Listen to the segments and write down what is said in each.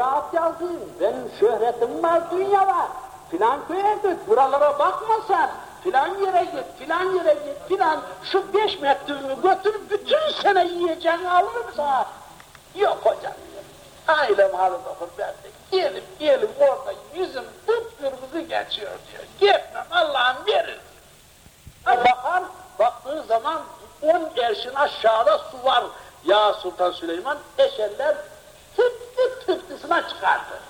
kağıt yazayım, benim şöhretim var, dünya var. Filan köye git, buralara bakma sen. Filan yere git, filan yere git, filan. Şu beş mektubunu götür, bütün sene yiyeceğini alırım sana. Yok hocam, ailem halı dokun ben de. Gelip gelip orada yüzüm kıpkırmızı geçiyor diyor. Gitmem Allah'ım verir. Bakar, baktığı zaman on erşin aşağıda su var. Ya Sultan Süleyman eşeller tıpkı tıpkısına çıkardı.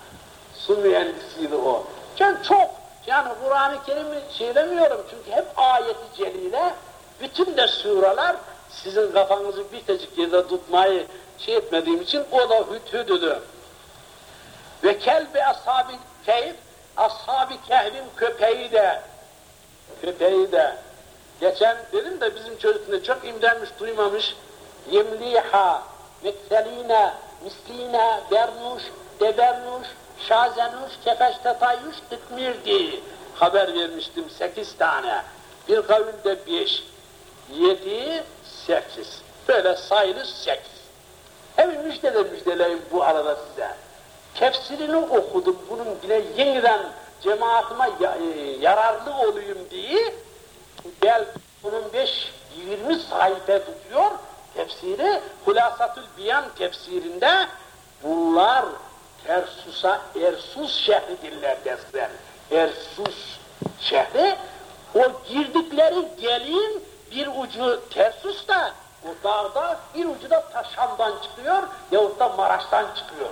Su mühendisiydi o. Yani çok, yani Kur'an-ı Kerim'i söylemiyorum çünkü hep ayeti celile, bütün de sureler sizin kafanızı bir tecik yerde tutmayı şey etmediğim için o da hüthüdüdü. Ve kelbi ashab-ı keyif, ashab-ı kehvin köpeği de, köpeği de, geçen dedim de bizim çocukluğunda çok imrenmiş, duymamış, yemliha, mekseline, misline, bernuş, debernuş, şazenuş, kefeş tetayyuş, ıtmir diye haber vermiştim sekiz tane. Bir kavimde beş, yedi, sekiz. Böyle sayılı sekiz. Hem müjdeler müjdeleyim bu arada size. Tefsirini okudum bunun yine yeniden cemaatime yararlı olayım diye bel bunun beş, yirmi sayfa tutuyor tefsiri. Hulasatül Biyan tefsirinde bunlar Ersus'a, Ersus şehridirler derler. Ersus şehri, o girdikleri gelin bir ucu Tersus'ta, o dağda bir ucu da Taşan'dan çıkıyor yahut da Maraş'tan çıkıyor.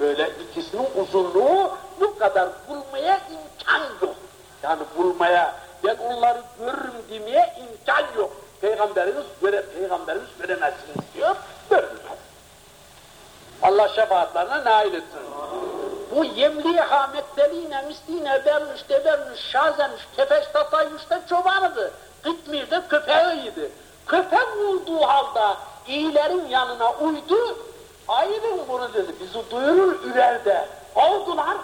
Böyle ikisinin uzunluğu bu kadar bulmaya imkan yok. Yani bulmaya, ben onları görürüm demeye imkan yok. Peygamberimiz göre, Peygamberimiz göremezsiniz diyor, görmez. Allah şefaatlerine nail etsin. Bu yemliha metteline, misline, bermiş, debermiş, şazenmiş, kefeş, tatayyuşta çobanıdı. Kıtmir'de köpeğiydi. Köpek vurduğu halde iyilerin yanına uydu, ayırın bunu dedi, bizi duyurur ürerde. Kovdular,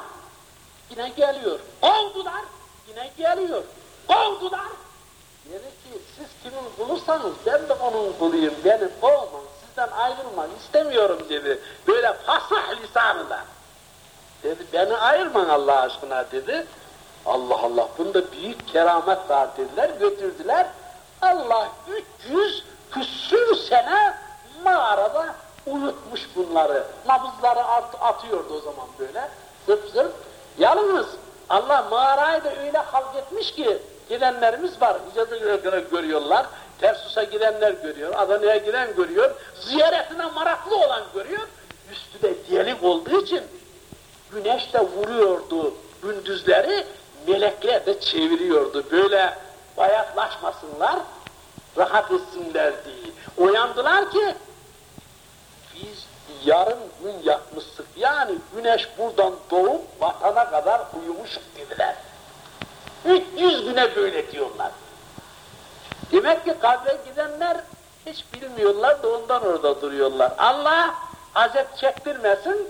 yine geliyor. Kovdular, yine geliyor. Kovdular. Dedi ki siz kimin bulursanız ben de onun kuluyum, beni kovmayın sizden ayrılmak istemiyorum dedi. Böyle fasah lisanıyla. Dedi beni ayırman Allah aşkına dedi. Allah Allah bunda büyük keramet var dediler götürdüler. Allah 300 küsür sene mağarada uyutmuş bunları. Nabızları at, atıyordu o zaman böyle. Zıp zıp. Yalnız Allah mağarayı da öyle halk etmiş ki gidenlerimiz var. İcazı görüyorlar. Tersus'a gidenler görüyor, Adana'ya giden görüyor, ziyaretine maraklı olan görüyor. Üstü de delik olduğu için güneş de vuruyordu gündüzleri, melekler de çeviriyordu. Böyle bayatlaşmasınlar, rahat etsinler diye. Uyandılar ki, biz yarım gün yatmıştık. Yani güneş buradan doğup vatana kadar uyumuşuk dediler. 300 güne böyle diyorlar. Demek ki kabre gidenler hiç bilmiyorlar da ondan orada duruyorlar. Allah azep çektirmesin,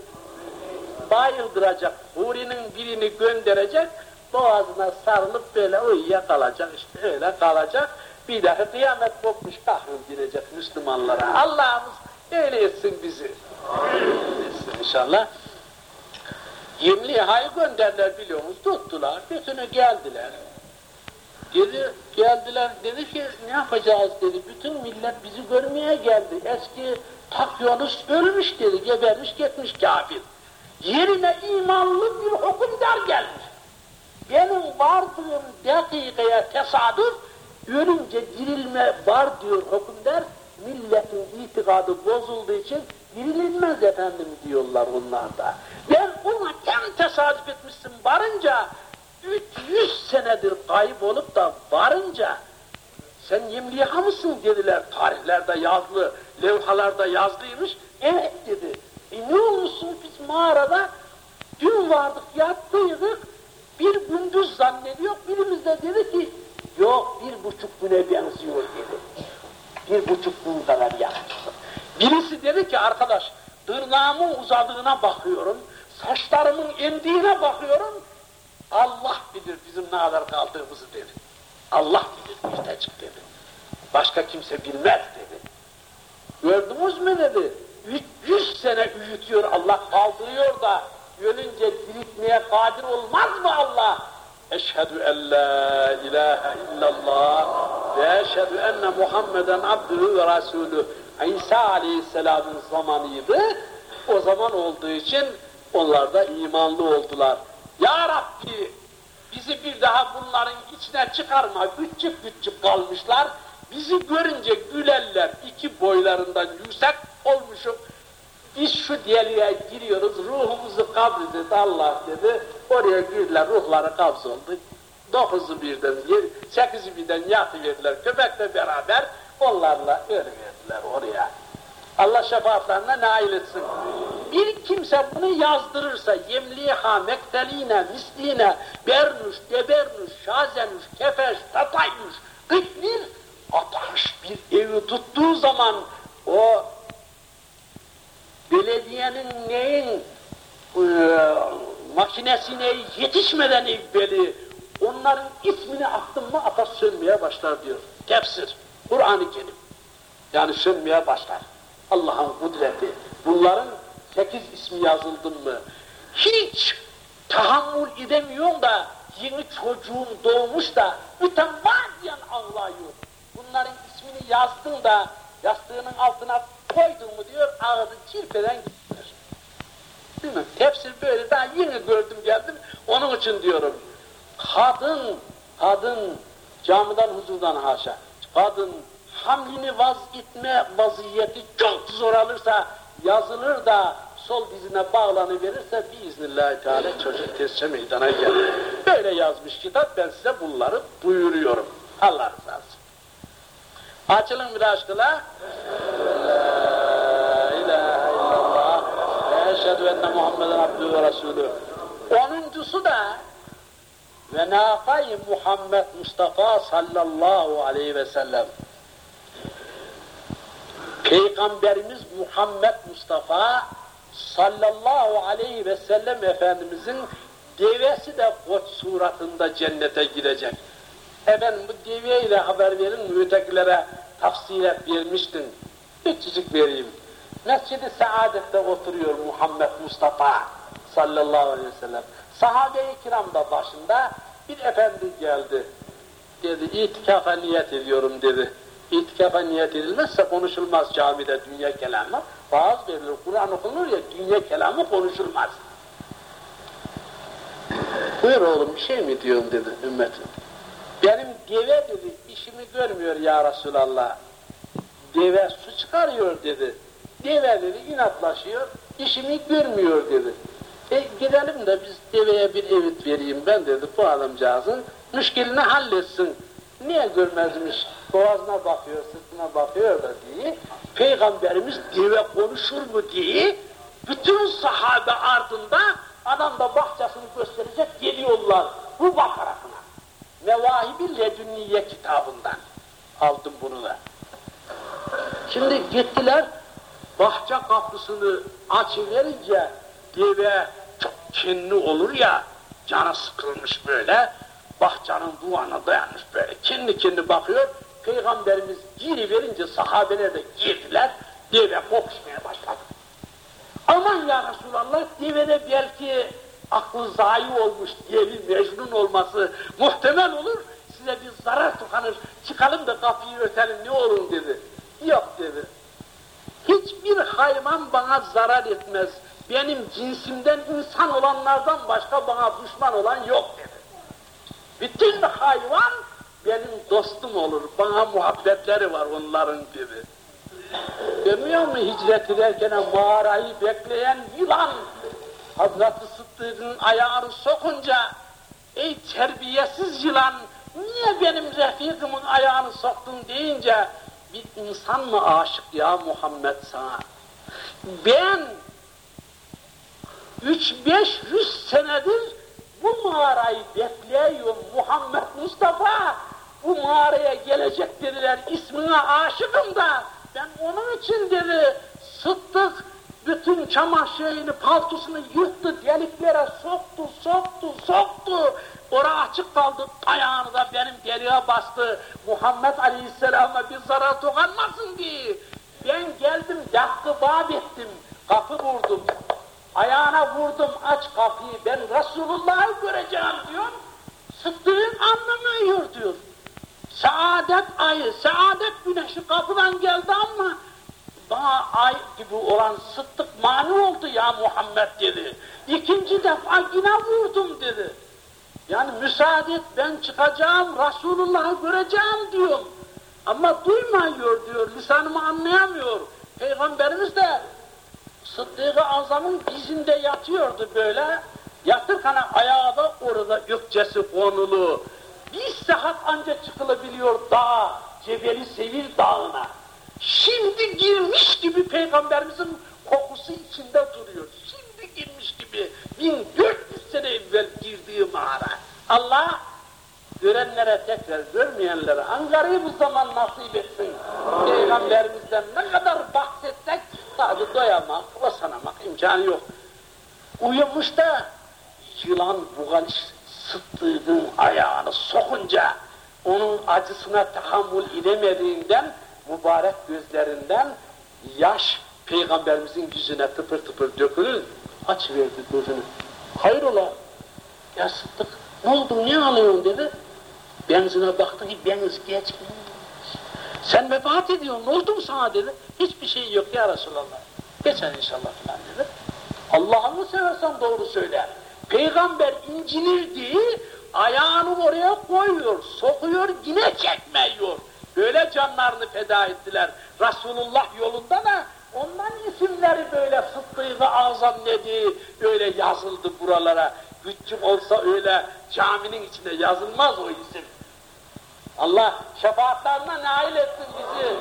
bayıldıracak, hurinin birini gönderecek, boğazına sarılıp böyle uyuya kalacak, işte öyle kalacak. Bir daha kıyamet kopmuş kahrın girecek Müslümanlara. Allah'ımız öyle etsin bizi. etsin inşallah. Yemliha'yı gönderler biliyorsunuz, tuttular, bütünü geldiler. Dedi, geldiler, dedi ki ne yapacağız dedi, bütün millet bizi görmeye geldi. Eski Takyonus ölmüş dedi, gebermiş gitmiş kafir. Yerine imanlı bir hükümdar gelmiş. Benim vardığım dakikaya tesadüf, ölünce dirilme var diyor hükümdar, milletin itikadı bozulduğu için dirilmez efendim diyorlar onlar da. Ben ona hem tesadüf etmişsin varınca, 300 senedir kayıp olup da varınca sen Yemliha mısın dediler tarihlerde yazılı, levhalarda yazlıymış. Evet dedi. E ne olmuşsun biz mağarada dün vardık yattıydık bir gündüz zannediyor birimiz de dedi ki yok bir buçuk güne benziyor dedi. Bir buçuk gün kadar yattı. Birisi dedi ki arkadaş tırnağımın uzadığına bakıyorum, saçlarımın indiğine bakıyorum, Allah bilir bizim ne kadar kaldığımızı dedi. Allah bilir müstecip dedi. Başka kimse bilmez dedi. Gördünüz mü dedi. 300 sene uyutuyor Allah kaldırıyor da ölünce diriltmeye kadir olmaz mı Allah? Eşhedü en la ilahe illallah ve eşhedü enne Muhammeden abdühü ve rasulü. İsa aleyhisselamın zamanıydı. O zaman olduğu için onlar da imanlı oldular. Ya Rabbi bizi bir daha bunların içine çıkarma, küçük küçük kalmışlar. Bizi görünce gülerler, iki boylarından yüksek olmuşum. Biz şu deliğe giriyoruz, ruhumuzu kabzedildi Allah dedi. Oraya girdiler, ruhları kabz oldu. Dokuzu birden, sekizi birden yatıverdiler köpekle beraber. Onlarla ölüverdiler oraya. Allah şefaatlerine nail etsin. Bir kimse bunu yazdırırsa yemliha, mekteline, misline, bernuş, gebernuş, şazenuş, kefeş, tataynuş, kıtmir, ataş bir evi tuttuğu zaman o belediyenin neyin e, makinesine yetişmeden evveli onların ismini attın mı ateş sönmeye başlar diyor. Tefsir, Kur'an-ı Kerim. Yani sönmeye başlar. Allah'ın kudreti. Bunların sekiz ismi yazıldın mı? Hiç tahammül edemiyorum da yeni çocuğum doğmuş da mütemadiyen ağlıyor. Bunların ismini yazdın da yastığının altına koydun mu diyor ağzı çirpeden gidiyor. Değil mi? Tefsir böyle daha yeni gördüm geldim onun için diyorum. Kadın, kadın camiden huzurdan haşa. Kadın hamlini vaz etme vaziyeti çok zor alırsa yazılır da sol dizine bağlanıverirse biiznillahü teala çocuk tezçe meydana gelir. Böyle yazmış kitap ben size bunları buyuruyorum. Allah razı olsun. Açılın bir aşkına. Eşhedü enne Muhammeden abdühü ve resulü. Onuncusu da ve nâkay Muhammed Mustafa sallallahu aleyhi ve sellem. Peygamberimiz Muhammed Mustafa sallallahu aleyhi ve sellem Efendimizin devesi de koç suratında cennete girecek. Efendim bu deveyle haber verin, mütekilere tafsilat vermiştin. Küçücük vereyim. Mescid-i Saadet'te oturuyor Muhammed Mustafa sallallahu aleyhi ve sellem. Sahabe-i kiram da başında bir efendi geldi. Dedi itikafa niyet ediyorum dedi. İtikafa niyet edilmezse konuşulmaz camide dünya kelamı. Vaaz verilir, Kur'an okunur ya dünya kelamı konuşulmaz. Buyur oğlum bir şey mi diyorsun dedi ümmetin. Benim deve dedi işimi görmüyor ya Resulallah. Deve su çıkarıyor dedi. Deve dedi inatlaşıyor, işimi görmüyor dedi. E gidelim de biz deveye bir evit vereyim ben dedi bu adamcağızın müşkilini halletsin. Niye görmezmiş? Boğazına bakıyor, sırtına bakıyor da diye. Peygamberimiz deve konuşur mu diye bütün sahabe ardında adam da bahçesini gösterecek geliyorlar bu bakarasına. Mevahibi Ledünniye kitabından aldım bunu da. Şimdi gittiler bahçe kapısını açıverince deve çok kinli olur ya canı sıkılmış böyle bahçenin duvarına dayanmış böyle kinli kinli bakıyor Peygamberimiz giri verince sahabeler de girdiler deve kokuşmaya başladı. Aman ya Resulallah devede belki aklı zayi olmuş bir mecnun olması muhtemel olur. Size bir zarar tıkanır, çıkalım da kapıyı ötelim ne olur dedi. Yok dedi. Hiçbir hayvan bana zarar etmez. Benim cinsimden insan olanlardan başka bana düşman olan yok dedi. Bütün hayvan benim dostum olur. Bana muhabbetleri var onların dedi. Görmüyor mu hicret ederken mağarayı bekleyen yılan Hazreti Sıddık'ın ayağını sokunca ey terbiyesiz yılan niye benim refikimin ayağını soktun deyince bir insan mı aşık ya Muhammed sana? Ben üç beş yüz senedir bu mağarayı bekliyorum Muhammed Mustafa bu mağaraya gelecek dediler ismine aşıkım da ben onun için dedi Sıddık bütün çamaşırını, paltosunu yırttı, deliklere soktu, soktu, soktu. Ora açık kaldı, ayağını da benim deliğe bastı. Muhammed Aleyhisselam'a bir zarar dokunmasın diye. Ben geldim, yakkı bab ettim, kapı vurdum. Ayağına vurdum aç kapıyı ben Resulullah'ı göreceğim diyor. Sıddığın anlamıyor diyor. Saadet ayı, saadet güneşi kapıdan geldi ama bana ay gibi olan sıddık mani oldu ya Muhammed dedi. İkinci defa yine vurdum dedi. Yani müsaade et ben çıkacağım, Resulullah'ı göreceğim diyorum. Ama duymuyor diyor, lisanımı anlayamıyor. Peygamberimiz de Sıddık-ı Azam'ın dizinde yatıyordu böyle. Yatırken ayağı da orada gökçesi konulu. Bir saat ancak çıkılabiliyor dağa, Cebeli Sevil Dağı'na. Şimdi girmiş gibi Peygamberimizin kokusu içinde duruyor. Şimdi girmiş gibi 1400 sene evvel girdiği mağara. Allah görenlere tekrar görmeyenlere Ankara'yı bu zaman nasip etsin. Peygamberimizden ne kadar bahsetsek tabi doyamak, vasanamak imkanı yok. Uyumuş da yılan bugal sıttığın ayağını sokunca onun acısına tahammül edemediğinden mübarek gözlerinden yaş peygamberimizin yüzüne tıpır tıpır dökülür. Aç verdi gözünü. Hayrola? Ya Sıddık ne oldu niye ağlıyorsun dedi. Benzine baktı ki benz geçmiş. Sen vefat ediyorsun ne oldu mu sana dedi. Hiçbir şey yok ya Resulallah. Geçer inşallah falan dedi. Allah'ını seversen doğru söyle. Peygamber incinir diye ayağını oraya koyuyor, sokuyor, yine çekmiyor. Böyle canlarını feda ettiler. Resulullah yolunda da ondan isimleri böyle Sıddık-ı Azam dedi, öyle yazıldı buralara. Küçük olsa öyle caminin içinde yazılmaz o isim. Allah şefaatlerine nail etsin bizi.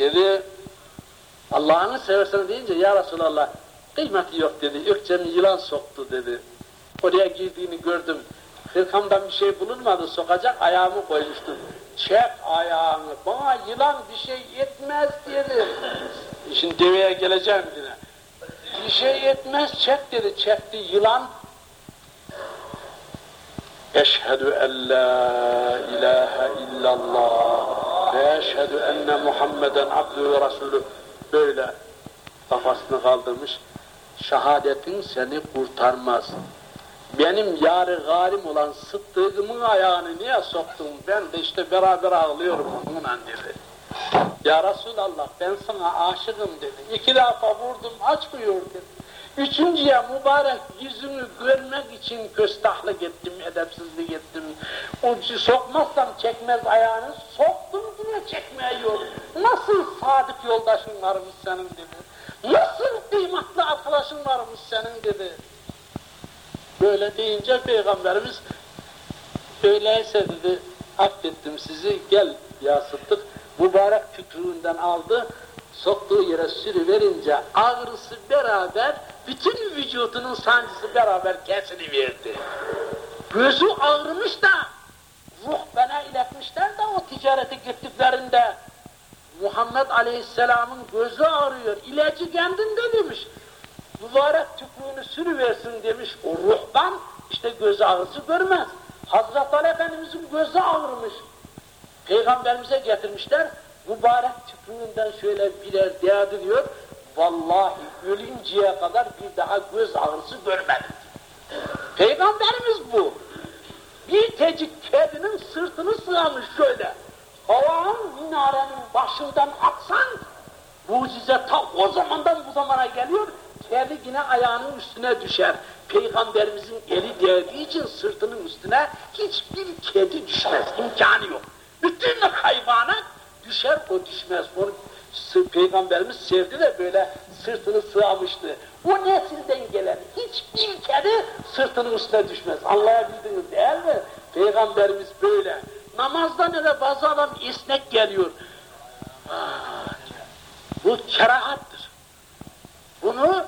Dedi, Allah'ını seversen deyince ya Resulallah kıymeti yok dedi, ökçemi yılan soktu dedi. Oraya girdiğini gördüm. Hırkamdan bir şey bulunmadı, sokacak ayağımı koymuştum. Çek ayağını, bana yılan bir şey etmez dedi. Şimdi deveye geleceğim yine. Bir şey etmez, çek dedi, çekti yılan. Eşhedü en la ilahe illallah ve eşhedü enne Muhammeden abdü ve resulü. Böyle kafasını kaldırmış. Şehadetin seni kurtarmaz. Benim yarı garim olan sıddığımın ayağını niye soktun? Ben de işte beraber ağlıyorum onunla dedi. Ya Resulallah ben sana aşığım dedi. İki defa vurdum açmıyor dedi. Üçüncüye mübarek yüzünü görmek için köstahlık ettim, edepsizlik ettim. İçin sokmazsam çekmez ayağını, soktum yine çekmiyor. Nasıl sadık yoldaşın varmış senin dedi. Nasıl kıymetli arkadaşın varmış senin dedi. Böyle deyince Peygamberimiz öyleyse dedi affettim sizi gel ya Sıddık mübarek tükrüğünden aldı soktuğu yere sürüverince ağrısı beraber bütün vücudunun sancısı beraber kesiliverdi. Gözü ağrımış da ruhbana iletmişler de o ticarete gittiklerinde Muhammed Aleyhisselam'ın gözü ağrıyor. İlacı kendinde demiş. Mübarek tüpüğünü sürüversin demiş. O ruhban işte göz ağrısı görmez. Hazreti Ali Efendimiz'in gözü ağrımış. Peygamberimize getirmişler. Mübarek tüpüğünden şöyle birer değdiriyor. Vallahi ölünceye kadar bir daha göz ağrısı görmedim. Peygamberimiz bu. Bir tecik kedinin sırtını sığamış şöyle. Havanın minarenin başından atsan mucize ta o zamandan bu zamana geliyor. Kedi yine ayağının üstüne düşer. Peygamberimizin eli değdiği için sırtının üstüne hiçbir kedi düşmez. imkanı yok. Bütün hayvana düşer o düşmez. Onu Peygamberimiz sevdi de böyle sırtını sığamıştı. O nesilden gelen hiçbir kedi sırtının üstüne düşmez. Anlayabildiniz değil mi? Peygamberimiz böyle. Namazda ne de bazı adam esnek geliyor. Ah, bu kerahattır. Bunu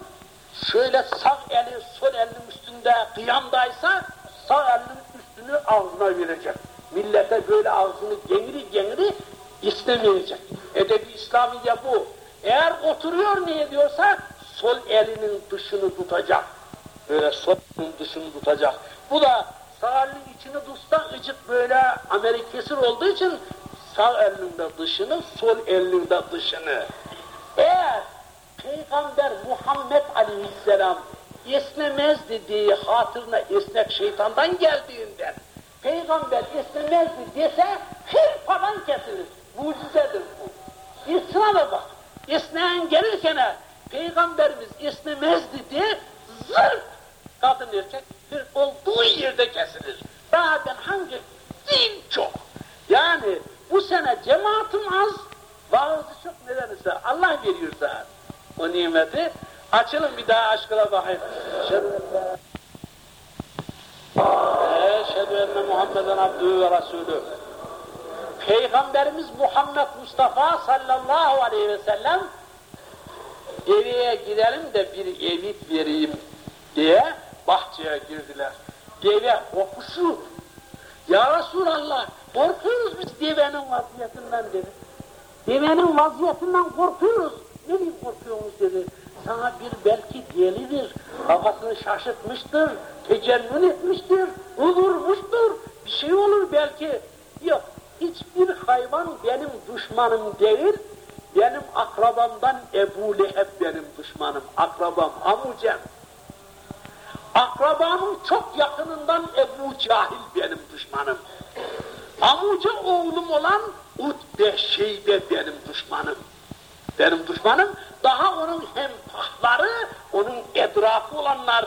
şöyle sağ eli sol elinin üstünde kıyamdaysa sağ elinin üstünü ağzına verecek. Millete böyle ağzını gengiri gengiri istemeyecek. Edebi İslamiye bu. Eğer oturuyor ne ediyorsa sol elinin dışını tutacak. Böyle sol elinin dışını tutacak. Bu da sağ elinin içini tutsa ıcık böyle Amerikesir olduğu için sağ elinde dışını, sol elinde dışını. Eğer Peygamber Muhammed Aleyhisselam esnemezdi diye hatırına esnek şeytandan geldiğinden Peygamber esnemezdi dese hırpadan kesilir. Mucizedir bu. İsrara bak. Esneyen gelirken Peygamberimiz esnemezdi diye zırt kadın erkek bir olduğu yerde kesilir. Ben hangi din çok. Yani bu sene cemaatim az, vaazı çok nedense Allah veriyorsa o nimeti. Açılın bir daha aşkına bakayım. Eşhedü enne Muhammeden abdühü ve rasulü. Peygamberimiz Muhammed Mustafa sallallahu aleyhi ve sellem eveye gidelim de bir evit vereyim diye bahçeye girdiler. Deve kokuşu. Ya Resulallah korkuyoruz biz devenin vaziyetinden dedi. Devenin vaziyetinden korkuyoruz. Ne bileyim korkuyorsunuz dedi. Sana bir belki delidir, kafasını şaşırtmıştır, tecennün etmiştir, uğurmuştur, bir şey olur belki. Yok, hiçbir hayvan benim düşmanım değil, benim akrabamdan Ebu Leheb benim düşmanım, akrabam, amucem. Akrabamın çok yakınından Ebu Cahil benim düşmanım. Amuca oğlum olan Utbe Şeybe benim düşmanım. Benim düşmanım daha onun hem pahları, onun etrafı olanlar,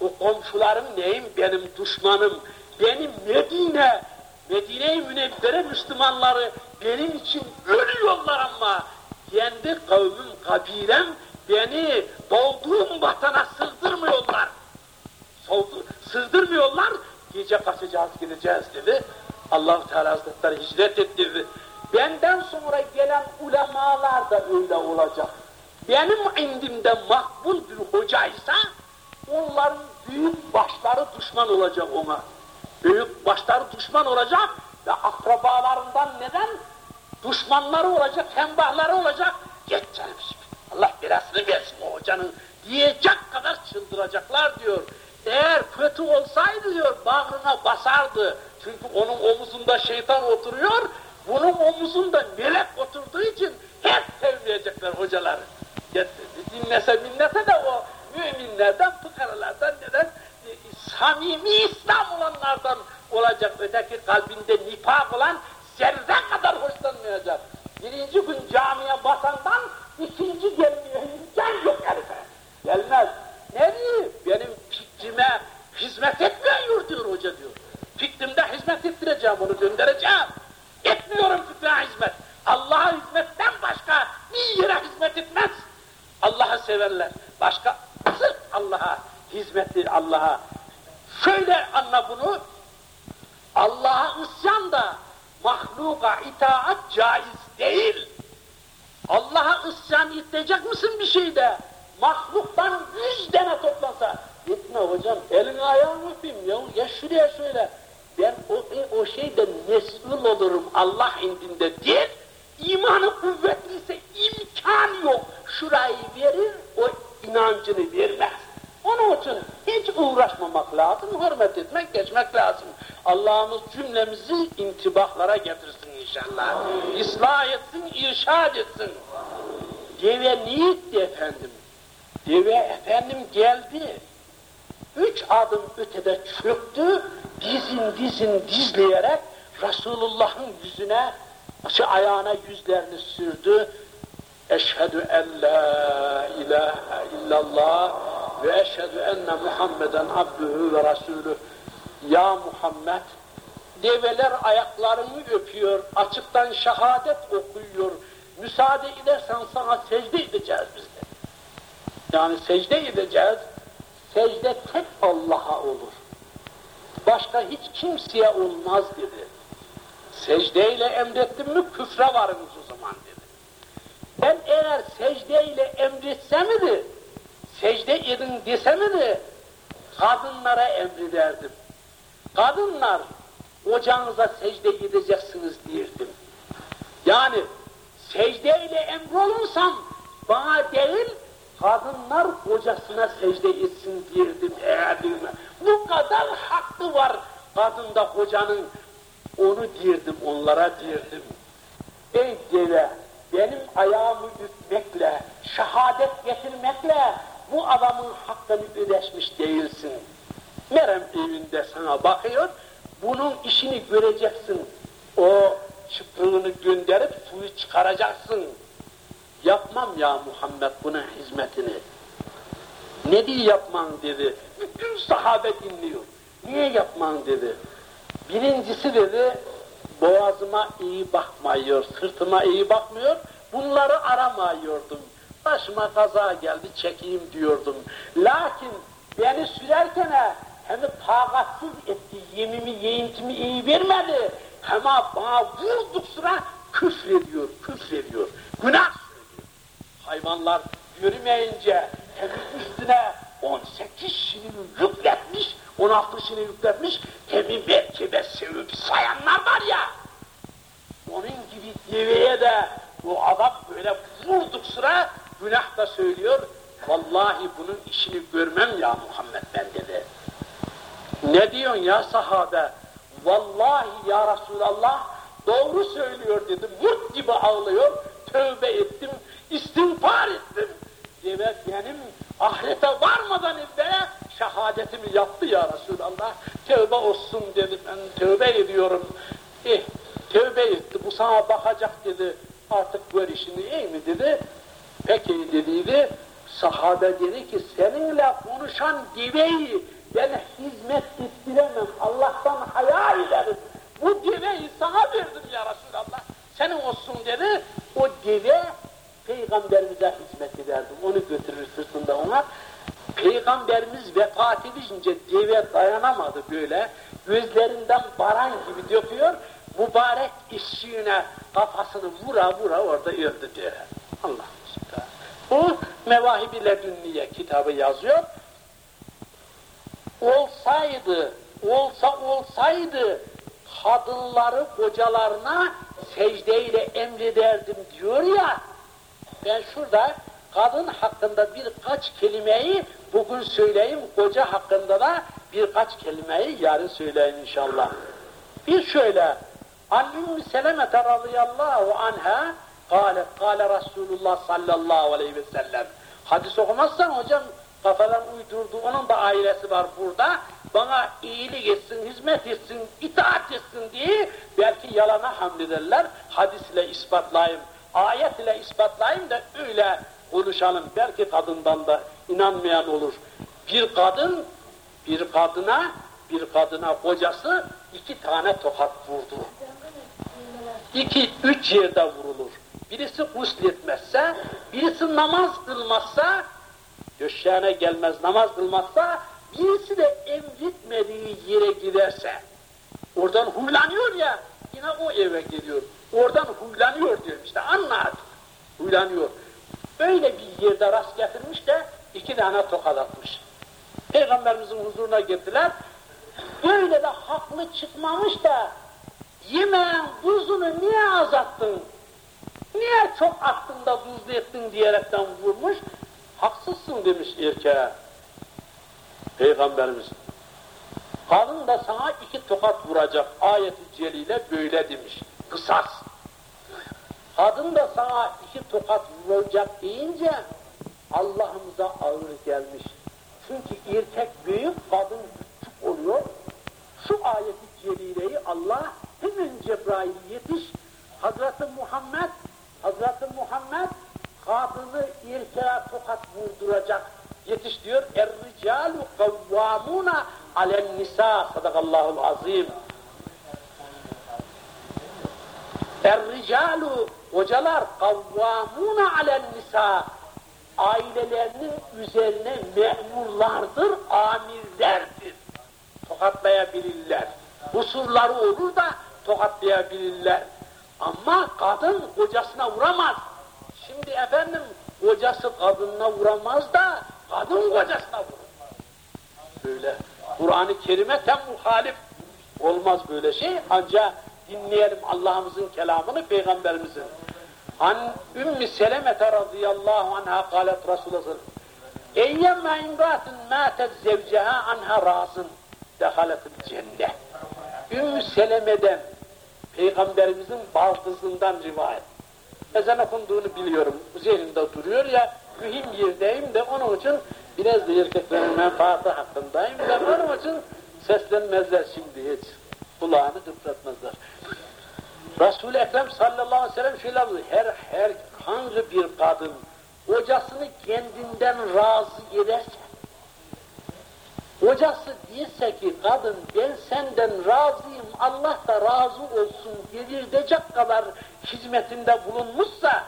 o komşularım neyim benim düşmanım. Benim Medine, Medine-i Münevvere Müslümanları benim için ölüyorlar ama kendi kavmim, kabilem beni doğduğum vatana sığdırmıyorlar. Soldu, sığdırmıyorlar, gece kaçacağız gideceğiz dedi. allah Teala Hazretleri hicret ettirdi. Benden sonra gelen ulemalar da öyle olacak. Benim indimde makbul bir hocaysa, onların büyük başları düşman olacak ona. Büyük başları düşman olacak ve akrabalarından neden? Düşmanları olacak, hembahları olacak. Geç canım Allah belasını versin o hocanın diyecek kadar çıldıracaklar diyor. Eğer kötü olsaydı diyor bağrına basardı. Çünkü onun omuzunda şeytan oturuyor, bunun omuzunda melek oturduğu için hep sevmeyecekler hocaları. Dinlese minnete de o müminlerden, fıkaralardan neden samimi İslam olanlardan olacak. Öteki kalbinde nifak olan zerre kadar hoşlanmayacak. Birinci gün camiye basandan ikinci gelmiyor. İmkan yok herife. Gelmez. Ne diyeyim? Benim fikrime hizmet etmiyor diyor hoca diyor. Fikrimde hizmet ettireceğim, onu göndereceğim. Etmiyorum fikrine hizmet. Allah'a hizmetten başka bir yere hizmet etmez. Allah'ı severler. Başka sırf Allah'a hizmeti Allah'a. Şöyle anla bunu. Allah'a isyan da mahluka itaat caiz değil. Allah'a isyan edecek misin bir şeyde? Mahluktan yüz tane toplansa. Gitme hocam, elini ayağını öpeyim ya, ya şuraya söyle. Ben o, e, o şeyden mesul olurum Allah indinde değil, imanı kuvvetliyse imkan yok. Şurayı verir, o inancını vermez. Onun için hiç uğraşmamak lazım, hürmet etmek, geçmek lazım. Allah'ımız cümlemizi intibahlara getirsin inşallah. İslah etsin, irşad etsin. Deve niyetti efendim. Deve efendim geldi. Üç adım ötede çöktü, dizin dizin dizleyerek Resulullah'ın yüzüne, ayağına yüzlerini sürdü. Eşhedü en la ilahe illallah ve eşhedü enne Muhammeden abdühü ve rasulü. Ya Muhammed, develer ayaklarını öpüyor, açıktan şehadet okuyor. Müsaade edersen sana secde edeceğiz biz de. Yani secde edeceğiz. Secde tek Allah'a olur. Başka hiç kimseye olmaz dedi. Secdeyle emrettim mi küfre varınız o zaman dedi. Ben eğer secdeyle emretsem idi, secde edin desem idi, kadınlara emrederdim. Kadınlar, ocağınıza secde edeceksiniz derdim. Yani secdeyle emrolunsam bana değil, kadınlar kocasına secde etsin derdim eğerdime. Bu kadar hakkı var kadında kocanın. Onu derdim, onlara derdim. Ey deve, benim ayağımı ütmekle, şehadet getirmekle bu adamın hakkını ödeşmiş değilsin. Merem evinde sana bakıyor, bunun işini göreceksin. O çıplığını gönderip suyu çıkaracaksın. Yapmam ya Muhammed bunun hizmetini. Ne diye yapman dedi. Bütün sahabe dinliyor. Niye yapman dedi. Birincisi dedi, boğazıma iyi bakmıyor, sırtıma iyi bakmıyor, bunları aramayordum. Başıma kaza geldi, çekeyim diyordum. Lakin beni sürerken hem takatsız etti, yemimi, yeğintimi iyi vermedi. Hem bana vurduk sıra küfrediyor, küfrediyor. Günah. Hayvanlar yürümeyince hem üstüne 18 şirin yükletmiş, 16 şirin yükletmiş, hem merkebe sevip sayanlar var ya, onun gibi deveye de bu adam böyle vurduk sıra günah da söylüyor. Vallahi bunun işini görmem ya Muhammed ben dedi. Ne diyorsun ya sahabe? Vallahi ya Resulallah doğru söylüyor dedim. Murt gibi ağlıyor. Tövbe ettim, istiğfar ettim. Demek benim ahirete varmadan evvela şehadetimi yaptı ya Resulallah. Tövbe olsun dedi ben tövbe ediyorum. Eh tövbe etti bu sana bakacak dedi. Artık gör işini iyi mi dedi. Peki dediydi. Sahabe dedi ki seninle konuşan diveyi ben hizmet ettiremem. Allah'tan hayal ederim. Bu deveyi sana verdim ya Resulallah. Senin olsun dedi. O deve peygamberimize hizmet ederdim. Onu götürür sırtında ona. Peygamberimiz vefat edince deve dayanamadı böyle. Gözlerinden baran gibi döküyor. Mübarek işçiğine kafasını vura vura orada öldü diyor. Allah Bu Mevahib-i Ledünniye kitabı yazıyor. Olsaydı, olsa olsaydı kadınları kocalarına secdeyle emrederdim diyor ya. Ben şurada kadın hakkında birkaç kelimeyi bugün söyleyeyim, koca hakkında da birkaç kelimeyi yarın söyleyeyim inşallah. Bir şöyle, An Ümmü Selemete radıyallahu anha kâle, kâle Resulullah sallallahu aleyhi ve sellem. Hadis okumazsan hocam kafadan uydurdu, onun da ailesi var burada. Bana iyilik etsin, hizmet etsin, itaat etsin diye belki yalana hamlederler. Hadis ile ispatlayayım, ayet ile ispatlayayım da öyle konuşalım. Belki kadından da inanmayan olur. Bir kadın, bir kadına, bir kadına kocası iki tane tokat vurdu. İki, üç yerde vurulur. Birisi gusletmezse, birisi namaz kılmazsa, döşeğine gelmez namaz kılmazsa, birisi de emretmediği yere giderse, oradan huylanıyor ya, yine o eve geliyor. Oradan huylanıyor diyor işte, anla Huylanıyor. Böyle bir yerde rast getirmiş de iki tane tokat atmış. Peygamberimizin huzuruna gittiler. Böyle de haklı çıkmamış da yemeğin tuzunu niye azattın? Niye çok attın da tuzlu ettin diyerekten vurmuş? Haksızsın demiş erkeğe. Peygamberimiz. Kadın da sana iki tokat vuracak ayeti celile böyle demiş. Kısas. Kadın da sana iki tokat vuracak deyince Allah'ımıza ağır gelmiş. Çünkü erkek büyük, kadın küçük oluyor. Şu ayeti celileyi Allah hemen Cebrail yetiş, Hazreti Muhammed, Hazreti Muhammed kadını erkeğe tokat vurduracak. Yetiş diyor, Er-ricalu kavvamuna alen nisa, sadakallahul azim. Er-ricalu, hocalar kavvamuna alen nisa, ailelerinin üzerine memurlardır, amirlerdir. Tokatlayabilirler. Husurları olur da tokatlayabilirler. Ama kadın kocasına vuramaz. Şimdi efendim kocası kadınına vuramaz da kadın kocasına vurur. Böyle Kur'an-ı Kerim'e tem muhalif olmaz böyle şey. Ancak dinleyelim Allah'ımızın kelamını, Peygamberimizin. An Ümmü Selemete radıyallahu anha kalet Resulullah Eyyemme imratun mâtet zevceha anha razın dehaletil cennet. Ümmü Seleme'den Peygamberimizin baldızından rivayet. Ezan okunduğunu biliyorum. Zihnimde duruyor ya mühim yerdeyim de onun için biraz da erkeklerin menfaati hakkındayım da onun için seslenmezler şimdi hiç. Kulağını kıpratmazlar. Resul-i Ekrem sallallahu aleyhi ve sellem şöyle buyuruyor. Her, her hangi bir kadın kocasını kendinden razı ederse, kocası değilse ki kadın ben senden razıyım, Allah da razı olsun devirdecek kadar hizmetinde bulunmuşsa,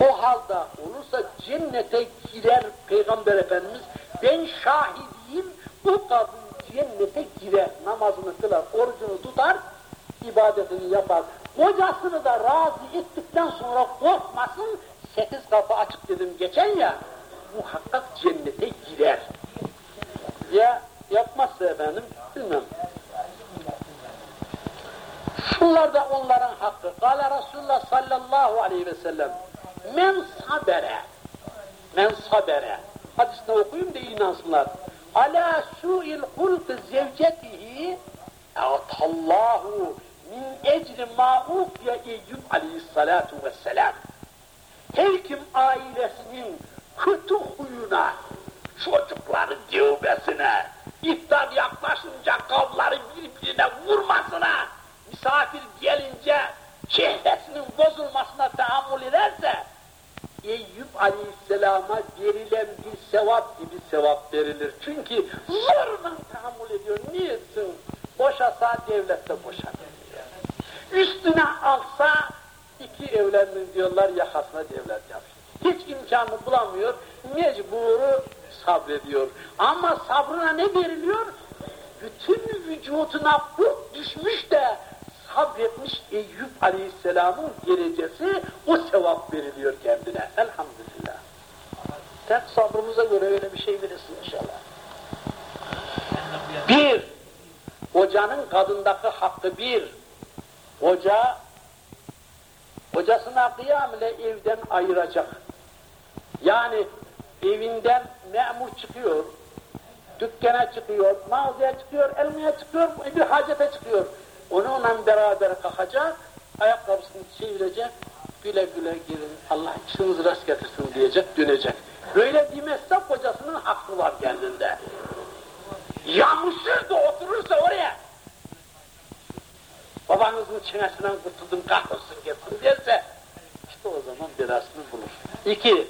o halde olursa cennete girer Peygamber Efendimiz, ben şahidiyim, bu kadın cennete girer, namazını kılar, orucunu tutar, ibadetini yapar. Kocasını da razı ettikten sonra korkmasın, sekiz kapı açık dedim geçen ya, muhakkak cennete girer. Ya yapmazsa efendim, bilmem. Şunlar da onların hakkı. Kale Resulullah sallallahu aleyhi ve sellem, men sabere, men sabere, hadisini okuyayım da inansınlar. Ala su'il hulk zevcetihi, e'tallahu min ecri ma ufiye Eyyub aleyhissalatu vesselam. Her kim ailesinin kötü huyuna, çocukların cevbesine, iftar yaklaşınca kavları birbirine vurmasına, misafir gelince çehresinin bozulmasına tahammül ederse, Eyüp Aleyhisselam'a verilen bir sevap gibi sevap verilir. Çünkü zorla tahammül ediyor. Niyesin? Boşasa devlette boşar. Üstüne alsa iki evlendin diyorlar yakasına devlet yapıyor. Hiç imkanı bulamıyor, mecburu sabrediyor. Ama sabrına ne veriliyor? Bütün vücuduna bu düşmüş de sabretmiş Eyüp Aleyhisselam'ın derecesi o sevap veriliyor kendine. Elhamdülillah. Tek sabrımıza göre öyle bir şey verirsin inşallah. Bir, kocanın kadındaki hakkı bir, koca, kocasına kıyam ile evden ayıracak. Yani evinden memur çıkıyor, dükkana çıkıyor, mağazaya çıkıyor, elmeye çıkıyor, bir hacete çıkıyor. Onunla beraber kalkacak, ayakkabısını çevirecek, güle güle girin, Allah işinizi rast getirsin diyecek, dönecek. Böyle demezse kocasının hakkı var kendinde. Yamışır da oturursa oraya, babanızın çenesinden kurtuldum kahrolsun gitsin derse, işte o zaman belasını bulur. İki,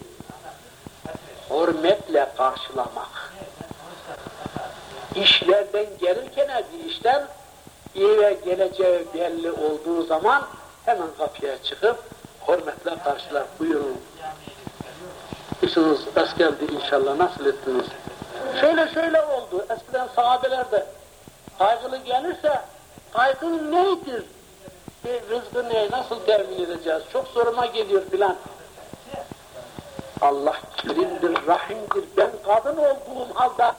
inşallah. Nasıl ettiniz? Şöyle şöyle oldu. Eskiden sahabelerde kaygılı gelirse kaygın neydir? E, rızkı ne? Nasıl temin edeceğiz? Çok soruma geliyor filan. Allah kerimdir, rahimdir. Ben kadın olduğum halde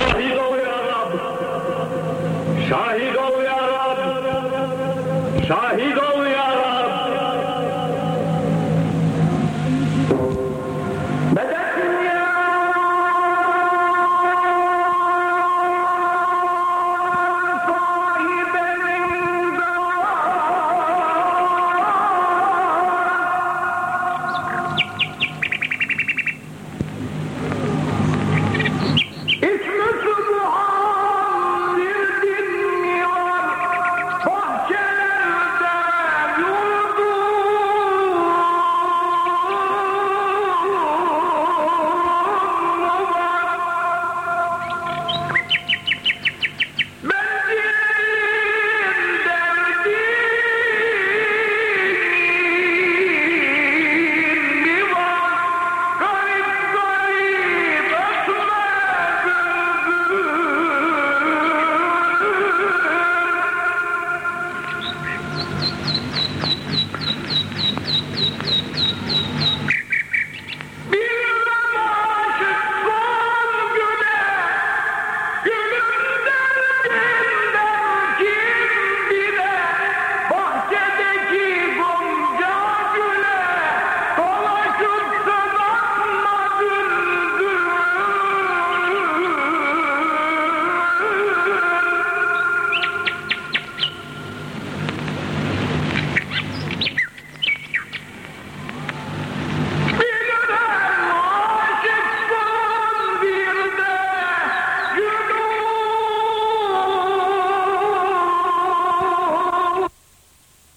Şahit ol ya Rab. Şahit ol ya Rab. Şahit ol